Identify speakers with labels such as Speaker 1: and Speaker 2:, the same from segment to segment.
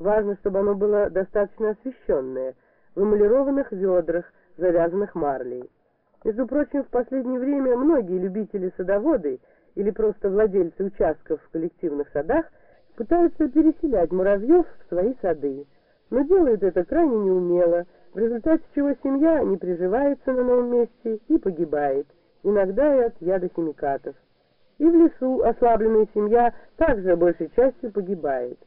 Speaker 1: Важно, чтобы оно было достаточно освещенное, в эмалированных ведрах, завязанных марлей. Между прочим, в последнее время многие любители-садоводы или просто владельцы участков в коллективных садах пытаются переселять муравьев в свои сады, но делают это крайне неумело, в результате чего семья не приживается на новом месте и погибает, иногда и от ядохимикатов. И в лесу ослабленная семья также большей частью погибает.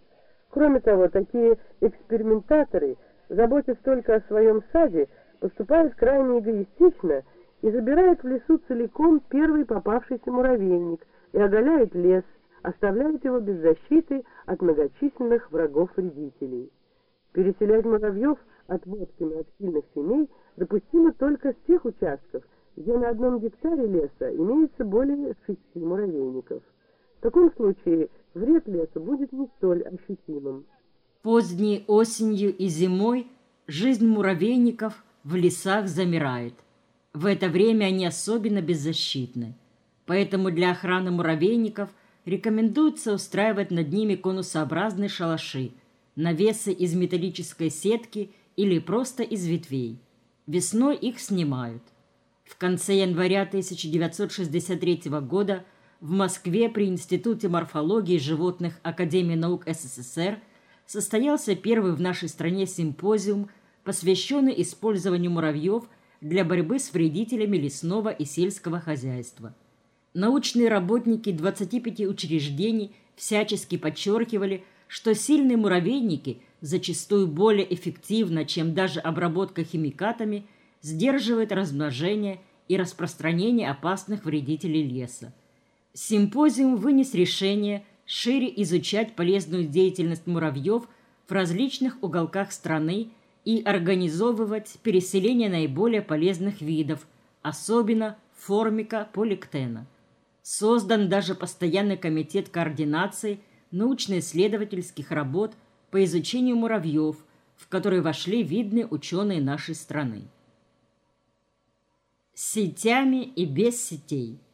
Speaker 1: Кроме того, такие экспериментаторы, заботясь только о своем саде, поступают крайне эгоистично и забирают в лесу целиком первый попавшийся муравейник и оголяют лес, оставляют его без защиты от многочисленных врагов-вредителей. Переселять муравьев отводками от сильных семей допустимо только с тех участков, где на одном гектаре леса имеется более шести муравейников. В таком случае
Speaker 2: Поздней осенью и зимой жизнь муравейников в лесах замирает. В это время они особенно беззащитны. Поэтому для охраны муравейников рекомендуется устраивать над ними конусообразные шалаши, навесы из металлической сетки или просто из ветвей. Весной их снимают. В конце января 1963 года в Москве при Институте морфологии животных Академии наук СССР состоялся первый в нашей стране симпозиум, посвященный использованию муравьев для борьбы с вредителями лесного и сельского хозяйства. Научные работники 25 учреждений всячески подчеркивали, что сильные муравейники зачастую более эффективно, чем даже обработка химикатами, сдерживают размножение и распространение опасных вредителей леса симпозиум вынес решение шире изучать полезную деятельность муравьев в различных уголках страны и организовывать переселение наиболее полезных видов, особенно формика поликтена. Создан даже постоянный комитет координации научно-исследовательских работ по изучению муравьев, в который вошли видные ученые нашей страны. Сетями и без сетей –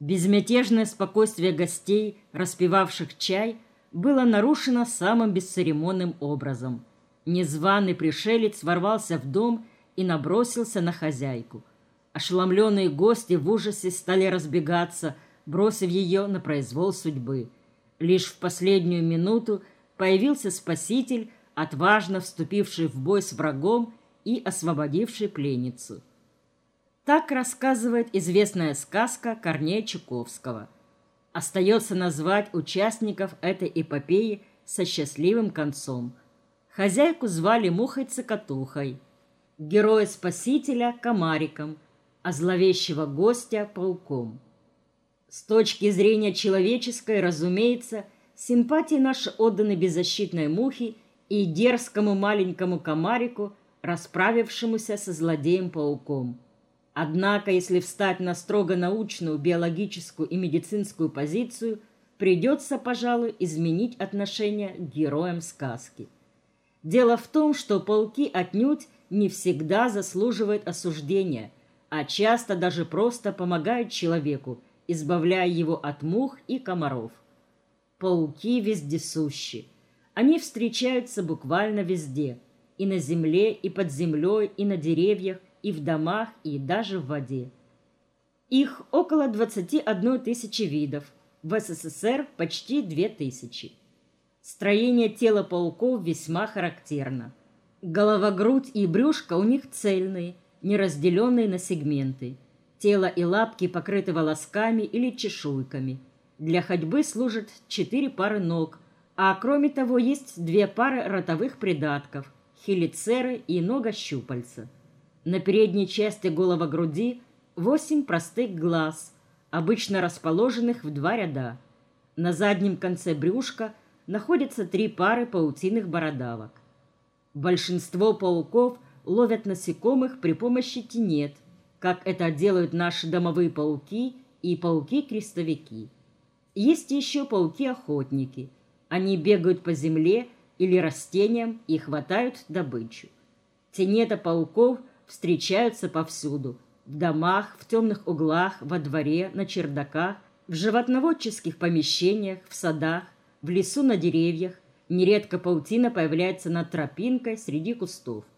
Speaker 2: Безмятежное спокойствие гостей, распивавших чай, было нарушено самым бесцеремонным образом. Незваный пришелец ворвался в дом и набросился на хозяйку. Ошеломленные гости в ужасе стали разбегаться, бросив ее на произвол судьбы. Лишь в последнюю минуту появился спаситель, отважно вступивший в бой с врагом и освободивший пленницу. Так рассказывает известная сказка Корнея Чуковского. Остается назвать участников этой эпопеи со счастливым концом. Хозяйку звали Мухой-цокотухой, героя-спасителя – Комариком, а зловещего гостя – Пауком. С точки зрения человеческой, разумеется, симпатии наши отданы беззащитной мухе и дерзкому маленькому комарику, расправившемуся со злодеем-пауком. Однако, если встать на строго научную, биологическую и медицинскую позицию, придется, пожалуй, изменить отношение к героям сказки. Дело в том, что пауки отнюдь не всегда заслуживают осуждения, а часто даже просто помогают человеку, избавляя его от мух и комаров. Пауки вездесущи. Они встречаются буквально везде – и на земле, и под землей, и на деревьях, и в домах, и даже в воде. Их около 21 тысячи видов, в СССР почти 2 тысячи. Строение тела пауков весьма характерно. Голова, грудь и брюшко у них цельные, не разделенные на сегменты. Тело и лапки покрыты волосками или чешуйками. Для ходьбы служат четыре пары ног, а кроме того есть две пары ротовых придатков – хелицеры и нога-щупальца – на передней части голого груди восемь простых глаз, обычно расположенных в два ряда. На заднем конце брюшка находятся три пары паутиных бородавок. Большинство пауков ловят насекомых при помощи тенет, как это делают наши домовые пауки и пауки-крестовики. Есть еще пауки-охотники. Они бегают по земле или растениям и хватают добычу. Тенета пауков – встречаются повсюду. В домах, в темных углах, во дворе, на чердаках, в животноводческих помещениях, в садах, в лесу на деревьях, Нередко паутина появляется над тропинкой среди кустов –